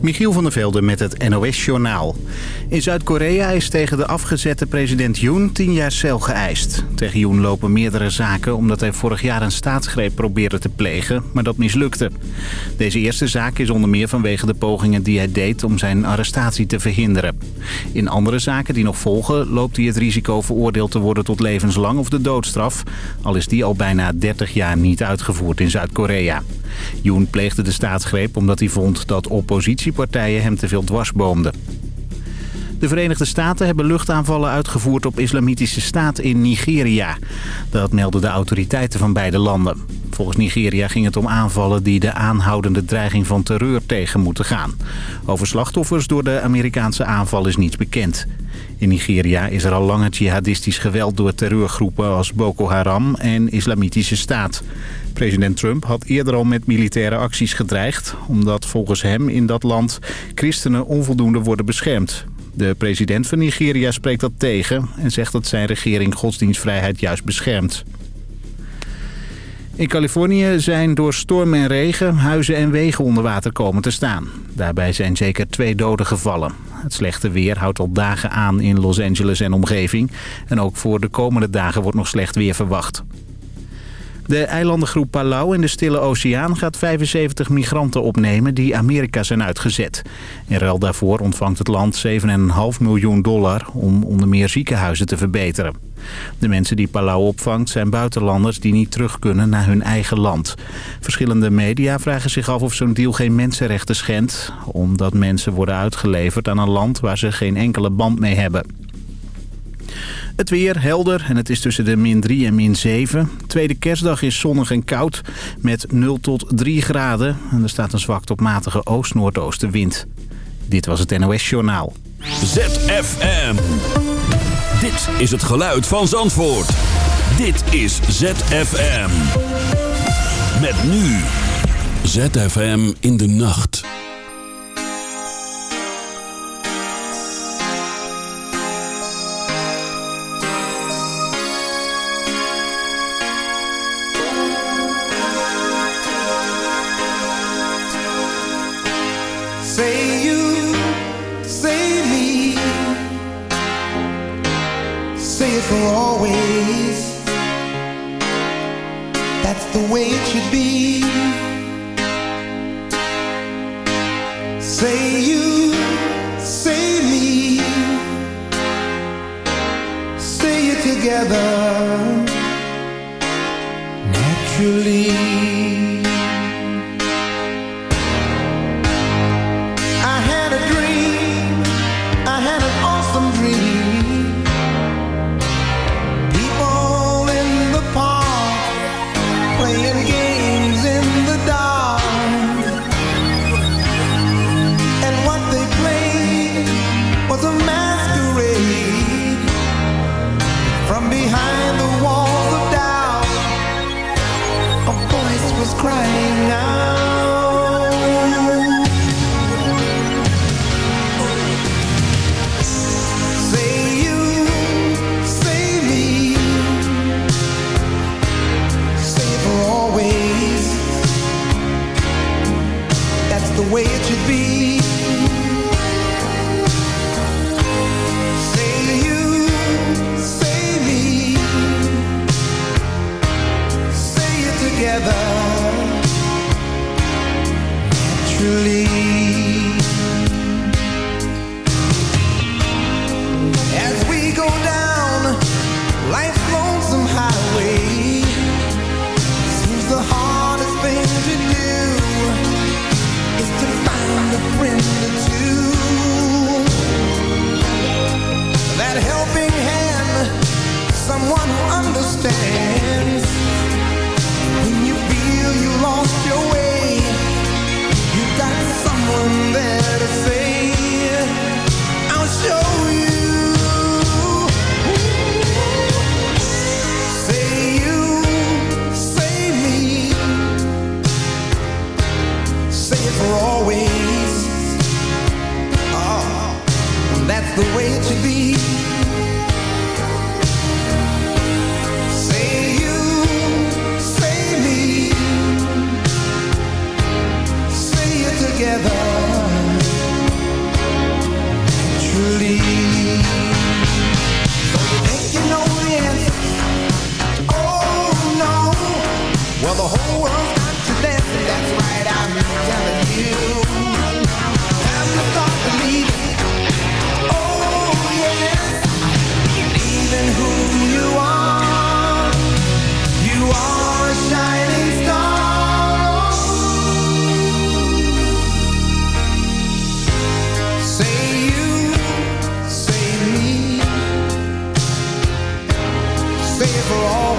Michiel van der Velde met het NOS-journaal. In Zuid-Korea is tegen de afgezette president Yoon tien jaar cel geëist. Tegen Yoon lopen meerdere zaken omdat hij vorig jaar een staatsgreep probeerde te plegen, maar dat mislukte. Deze eerste zaak is onder meer vanwege de pogingen die hij deed om zijn arrestatie te verhinderen. In andere zaken die nog volgen loopt hij het risico veroordeeld te worden tot levenslang of de doodstraf, al is die al bijna 30 jaar niet uitgevoerd in Zuid-Korea. Yoon pleegde de staatsgreep omdat hij vond dat oppositiepartijen hem te veel dwarsboomden. De Verenigde Staten hebben luchtaanvallen uitgevoerd op islamitische staat in Nigeria. Dat melden de autoriteiten van beide landen. Volgens Nigeria ging het om aanvallen die de aanhoudende dreiging van terreur tegen moeten gaan. Over slachtoffers door de Amerikaanse aanval is niets bekend. In Nigeria is er al langer jihadistisch geweld door terreurgroepen als Boko Haram en Islamitische Staat. President Trump had eerder al met militaire acties gedreigd... omdat volgens hem in dat land christenen onvoldoende worden beschermd. De president van Nigeria spreekt dat tegen en zegt dat zijn regering godsdienstvrijheid juist beschermt. In Californië zijn door storm en regen huizen en wegen onder water komen te staan. Daarbij zijn zeker twee doden gevallen. Het slechte weer houdt al dagen aan in Los Angeles en omgeving. En ook voor de komende dagen wordt nog slecht weer verwacht. De eilandengroep Palau in de Stille Oceaan gaat 75 migranten opnemen die Amerika zijn uitgezet. In ruil daarvoor ontvangt het land 7,5 miljoen dollar om onder meer ziekenhuizen te verbeteren. De mensen die Palau opvangt zijn buitenlanders die niet terug kunnen naar hun eigen land. Verschillende media vragen zich af of zo'n deal geen mensenrechten schendt... omdat mensen worden uitgeleverd aan een land waar ze geen enkele band mee hebben. Het weer helder en het is tussen de min 3 en min 7. Tweede kerstdag is zonnig en koud met 0 tot 3 graden. En er staat een zwak tot matige oost-noordoostenwind. Dit was het NOS Journaal. ZFM. Dit is het geluid van Zandvoort. Dit is ZFM. Met nu. ZFM in de nacht.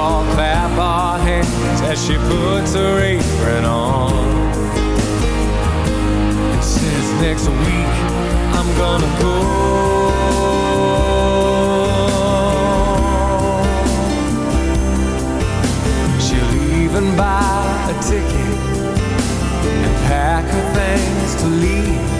All clap our hands as she puts her apron on and says, Next week I'm gonna go. She'll even buy a ticket and pack her things to leave.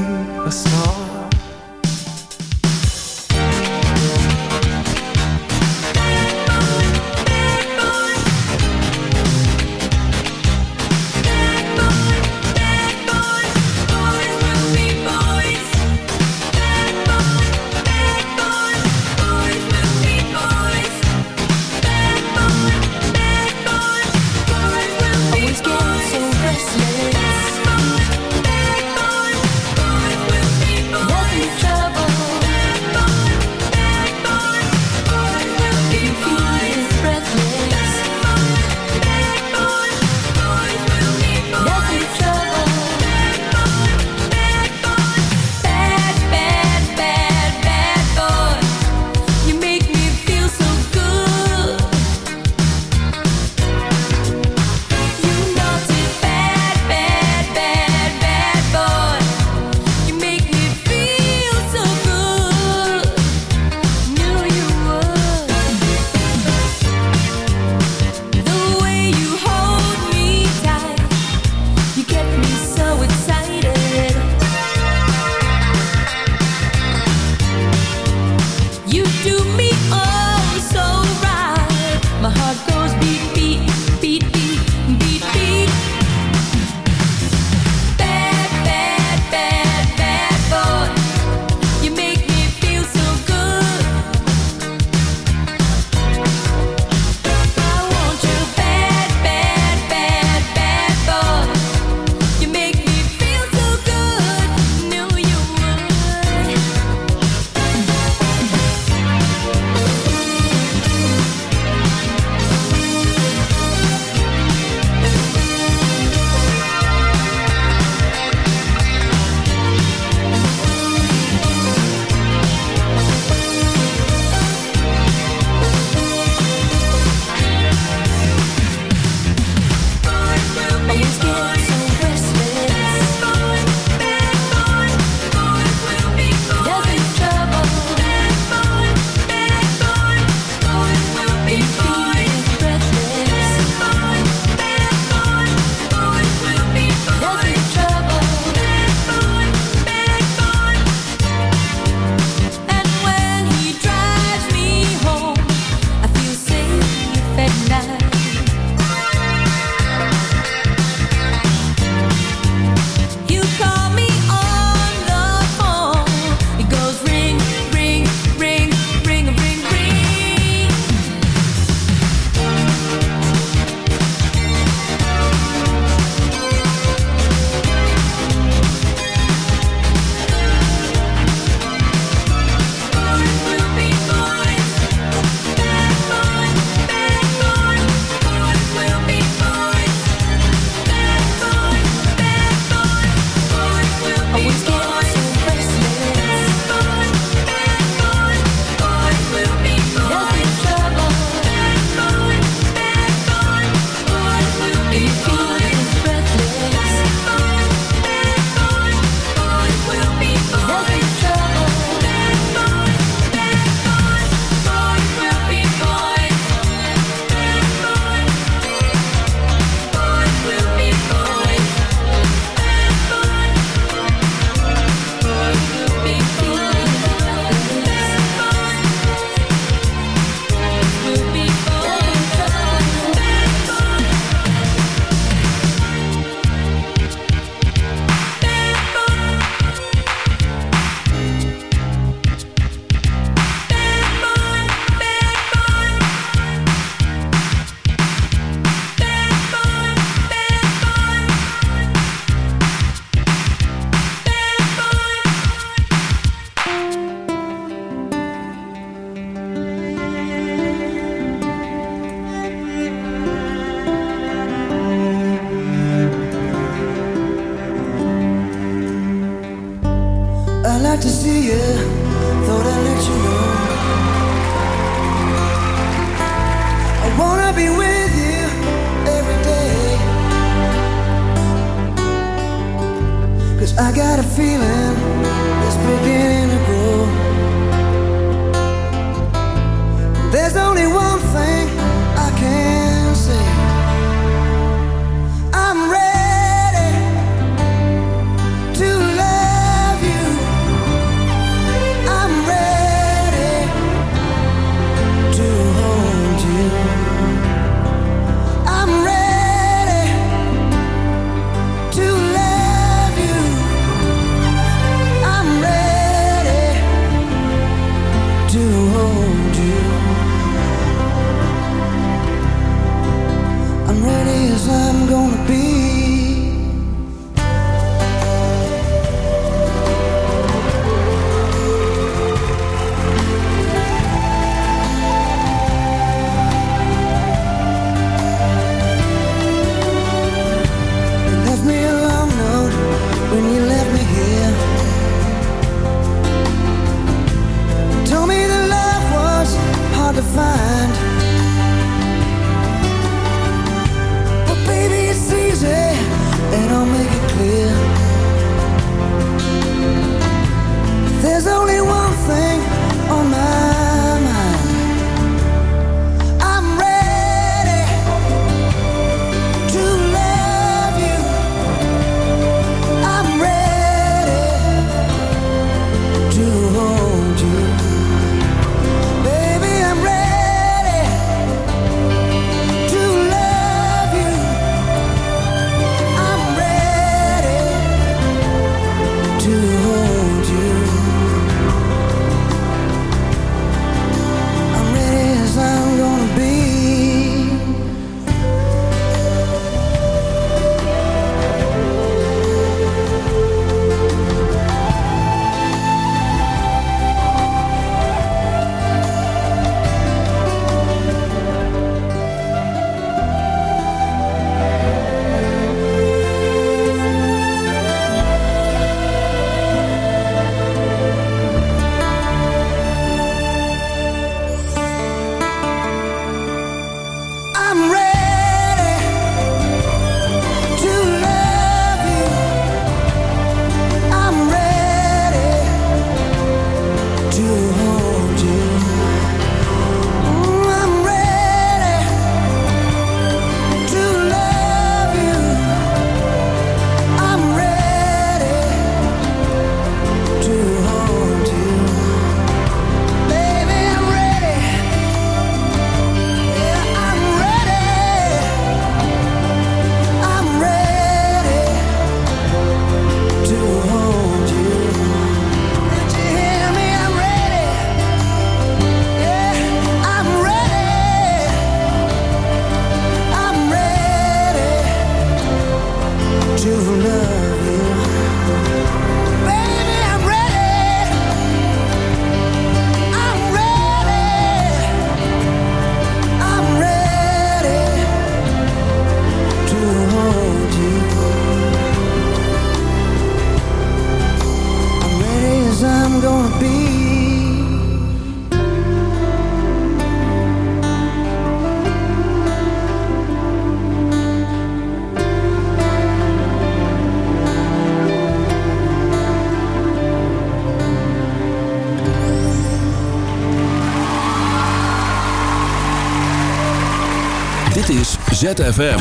ZFM.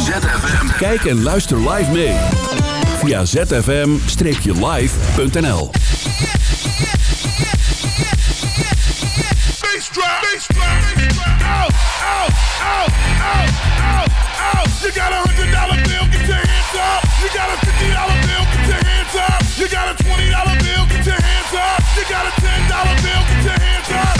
Kijk en luister live mee. Via zfm-live.nl You got a hundred dollar bill, get your hands up. You got a fifty dollar bill, your hands up. You got a twenty dollar bill, your hands up. You got a ten dollar bill, get your hands up.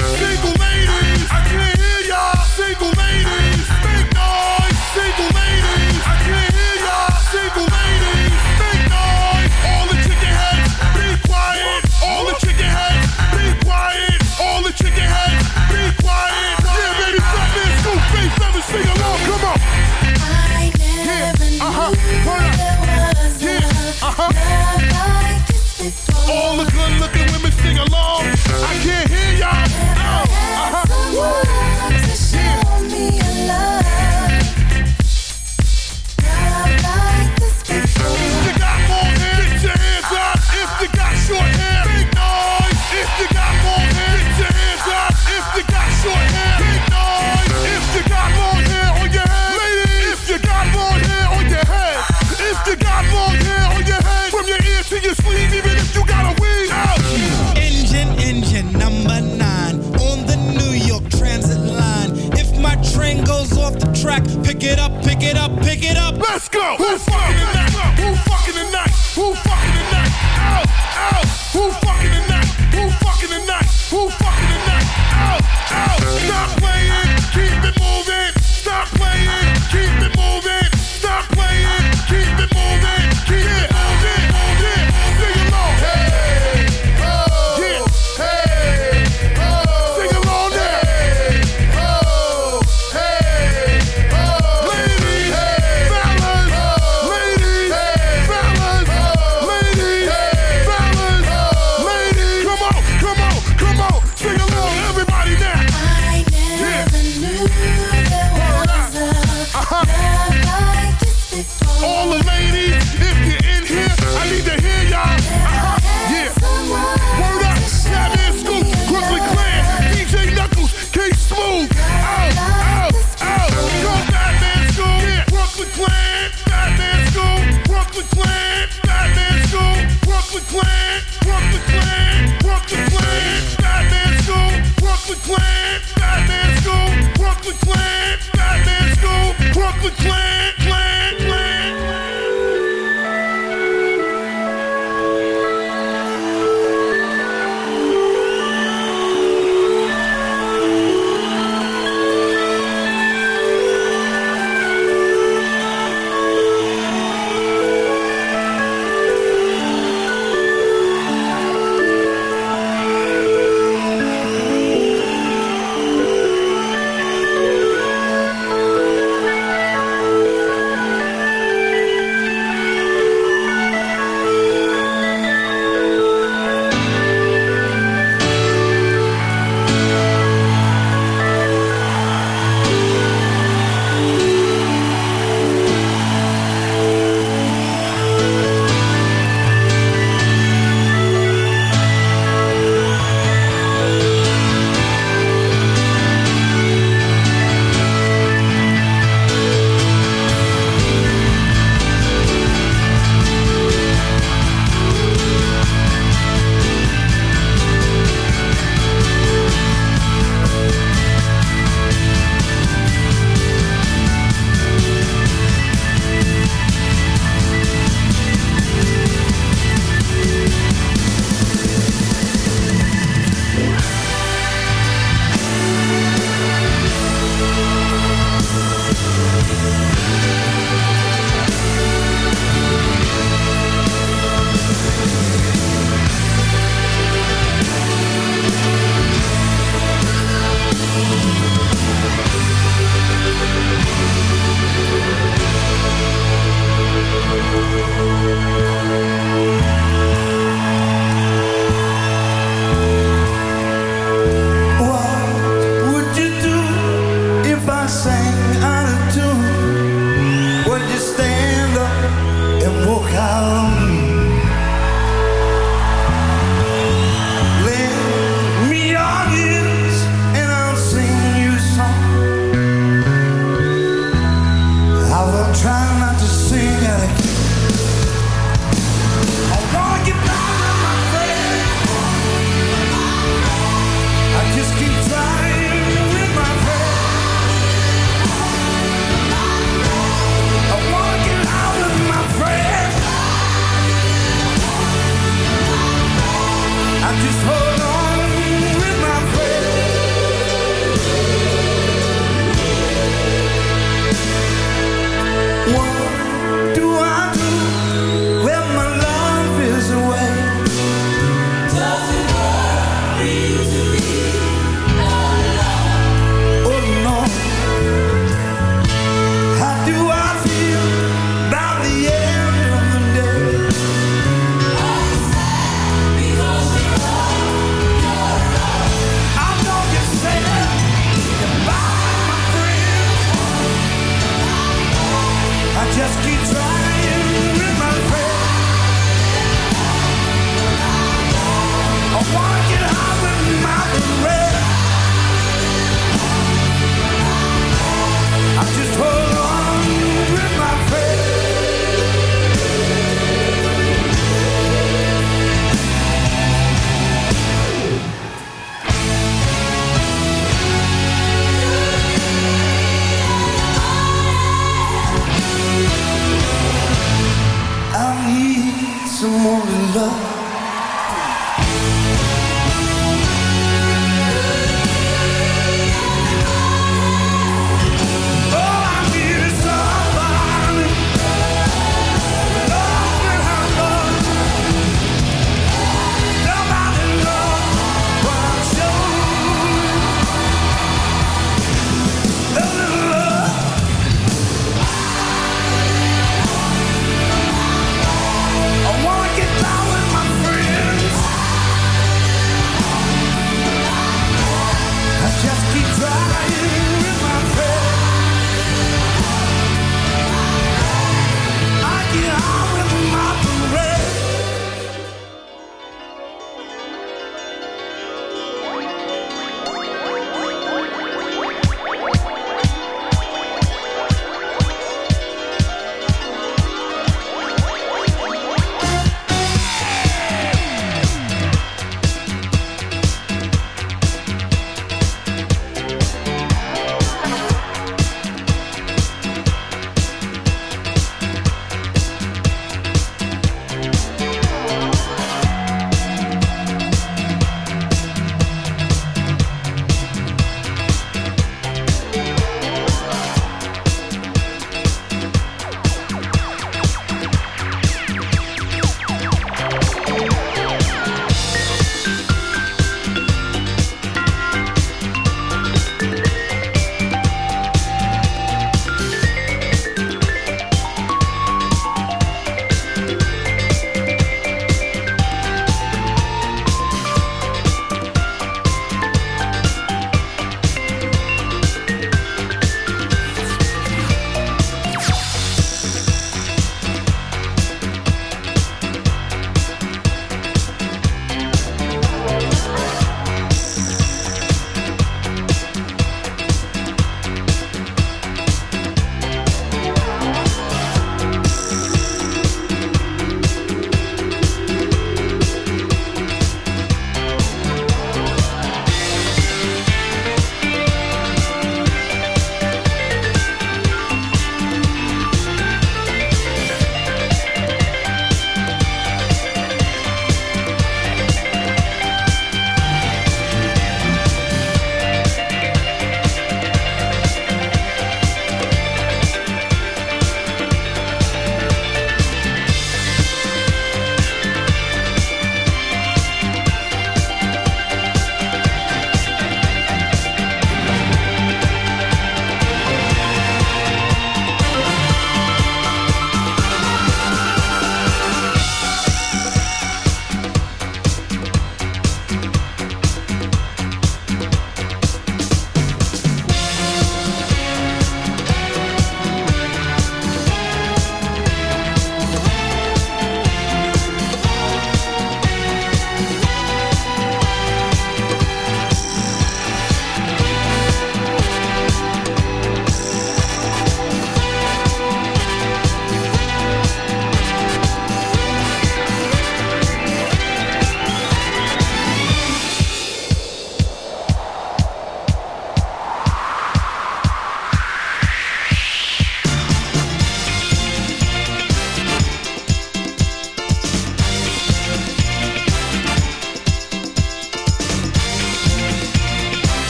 I just hope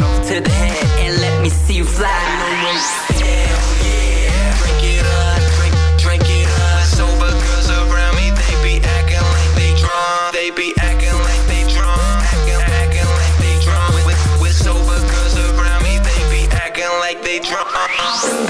bottle to the head and let me see you fly. Hell yeah, drink it up, drink it up. Sober girls around me, they be acting like they drunk, they be acting like they drunk, acting, acting like they drunk. With, with sober girls around me, they be acting like they drunk.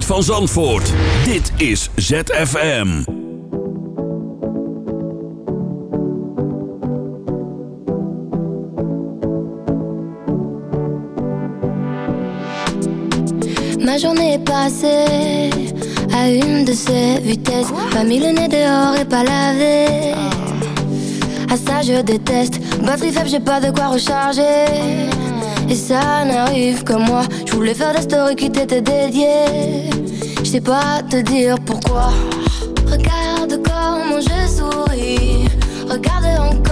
Van Zandvoort. Dit is ZFM. Ma journée est passée à une de ces vitesses. Pas mis le nez dehors et pas lavé. À ça je déteste. Batterie faible, j'ai pas de quoi recharger. Et ça n'arrive que moi. Je voulais faire des stories qui t'étaient dédiées. Je sais pas te dire pourquoi. Regarde comment je souris. Regarde encore.